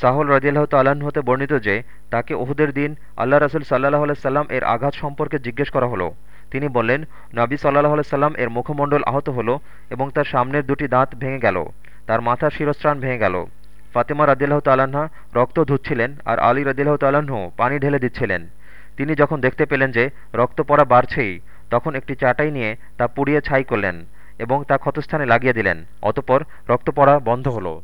সাহল রাজিয়াল্লাহ তাল্লাহ্ন হতে বর্ণিত যে, তাকে ওহুদের দিন আল্লাহ রসুল সাল্লাহ সাল্লাম এর আঘাত সম্পর্কে জিজ্ঞেস করা হলো। তিনি বললেন, নবী সাল্লাহ সাল্লাম এর মুখমণ্ডল আহত হলো এবং তার সামনের দুটি দাঁত ভেঙে গেল, তার মাথার শিরস্ত্রাণ ভেঙে গেল। ফাতেমা রাদিল্লাহ তাল্লাহা রক্ত ধুচ্ছিলেন আর আলী রাদিল্লাহ তাল্লাহ্ন পানি ঢেলে দিচ্ছিলেন। তিনি যখন দেখতে পেলেন যে রক্ত পড়া বাড়ছেই, তখন একটি চাটাই নিয়ে তা পুড়িয়ে ছাই করলেন এবং তা ক্ষতস্থানে লাগিয়ে দিলেন, অতপর রক্ত পড়া বন্ধ হলো।